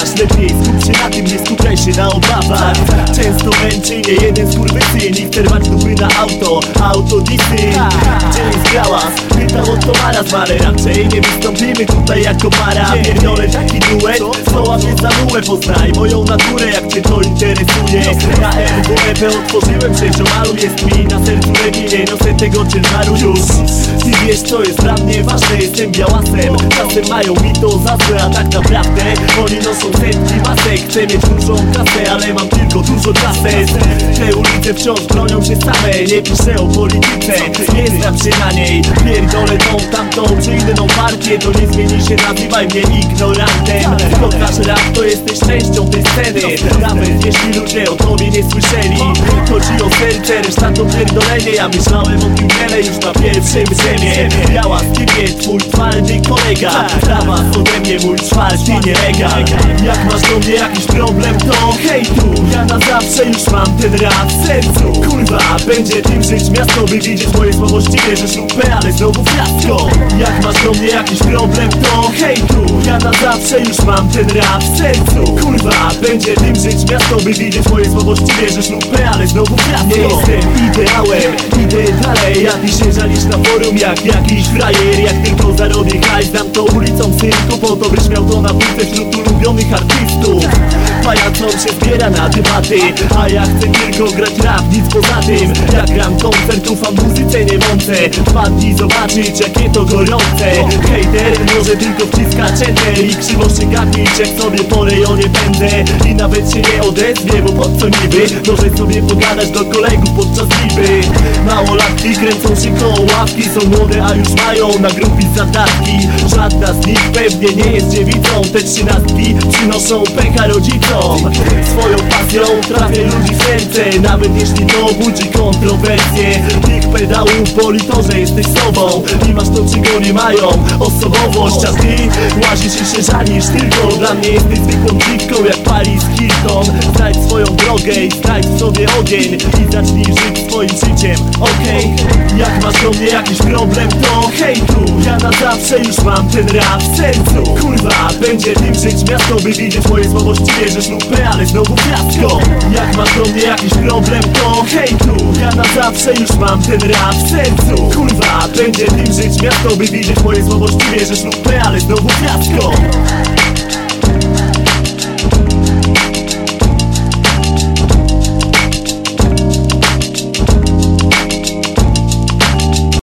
czas Lepiej skup się na tym, nie skupiaj się na obawach. Często męczy nie jeden skurwysyn I wterwać dupy na auto, auto disy Gdzie jest grałas? Pytał o to maraz Ale raczej nie wystąpimy tutaj jako para. Pierdolę taki duet, zwoła mnie za mułę Poznaj moją naturę, jak cię to interesuje. Na RWP otworzyłem sześciomalu Jest mi na sercu reginie, no tego ciężaru już Ty wiesz co jest dla mnie ważne, jestem białasem. Czasem mają mi to za złe, a tak naprawdę Oni noszą setki masek. Chcę mieć dużą kasę, ale mam tylko dużo kasy Te ulice wciąż bronią się same Nie piszę o polityce, nie znam się na niej Pierdolę tą, tamtą czy inną partię To nie zmieni się, nazywaj mnie ignorantem. Kochasz rap, to jesteś częścią tej sceny. Nawet jeśli ludzie o tobie nie słyszeli Chodzi o serce, reszta to pierdolenie. Ja myślałem o tym wiele już na pierwszym ziemię Biała skibie, twój twardy kolega. Prawa ode mnie mój czwarty nielega Jak masz do mnie jakiś problem to hej tu Ja na zawsze już mam ten rap w sercu Kurwa, będzie tym żyć miasto By widzieć moje słabości, że szlupę, ale znowu fiasko. Jak masz do mnie jakiś problem to hej tu. Ja na zawsze już mam ten rap w sercu Kurwa, będzie tym żyć miasto By widzieć moje słabości, że szlupę, ale znowu fiasko. Nie jestem ideałem, idę dalej. A ty żalisz na forum jak jakiś frajer. Jak tylko zarobię hajs, dam to ulicą cyrku. Po to byś miał to na półce wśród ulubionych artystów. Pajacom się zbiera na debaty A ja chcę tylko grać rap, nic poza tym. Jak gram koncertów, a muzyce nie wącę Wpadnij zobaczyć jakie to gorące. Hejter może tylko wciskać enter I krzywo się gapić jak sobie po rejonie pędzę I nawet się nie odezwie, bo po co niby? Może sobie pogadać do kolegów podczas niby Małolatki kręcą się koło ławki Są młode, a już mają na grupie zadatki. Żadna z nich pewnie nie jest dziewicą Te trzynastki przynoszą pecha rodzicom. Swoją pasją trafię ludzi w Nawet jeśli to budzi kontrowersje Tych pedałów boli to, że jesteś sobą. I masz to, czego nie mają. Osobowość, a ty łazisz i się żalisz Tylko. Dla mnie jesteś zwykłą dziwką jak Paris Hilton Znajdź swoją drogę i znajdź w sobie ogień. I zacznij żyć swoim życiem, okej? Jak masz do mnie jakiś problem to hej zawsze już mam ten rap w sercu. Kurwa, będzie tym żyć miasto By widzieć moje słabości, wierzysz lupę, ale znowu fiasko. Jak masz do mnie jakiś problem to hej tu. Ja na zawsze już mam ten rap w sercu. Kurwa, będzie tym żyć miasto By widzieć moje słabości, wierzysz lupę, ale znowu fiasko